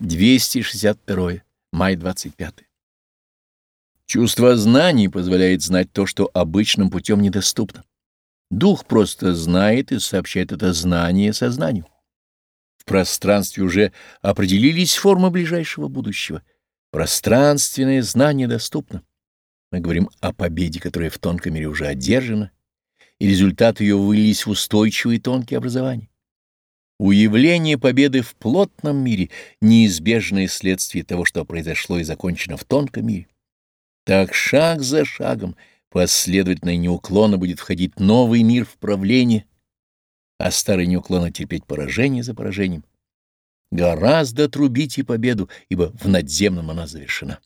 262. Май 25. Чувство знаний позволяет знать то, что обычным путем недоступно. Дух просто знает и сообщает это знание сознанию. В пространстве уже определились формы ближайшего будущего. Пространственное знание доступно. Мы говорим о победе, которая в тонком мире уже одержана, и результаты ее вылились в устойчивые тонкие образования. Уявление победы в плотном мире — неизбежное следствие того, что произошло и закончено в тонком мире. Так шаг за шагом, последовательно и неуклонно будет входить новый мир в правление, а старый неуклонно терпеть поражение за поражением. Гораздо трубить и победу, ибо в надземном она завершена.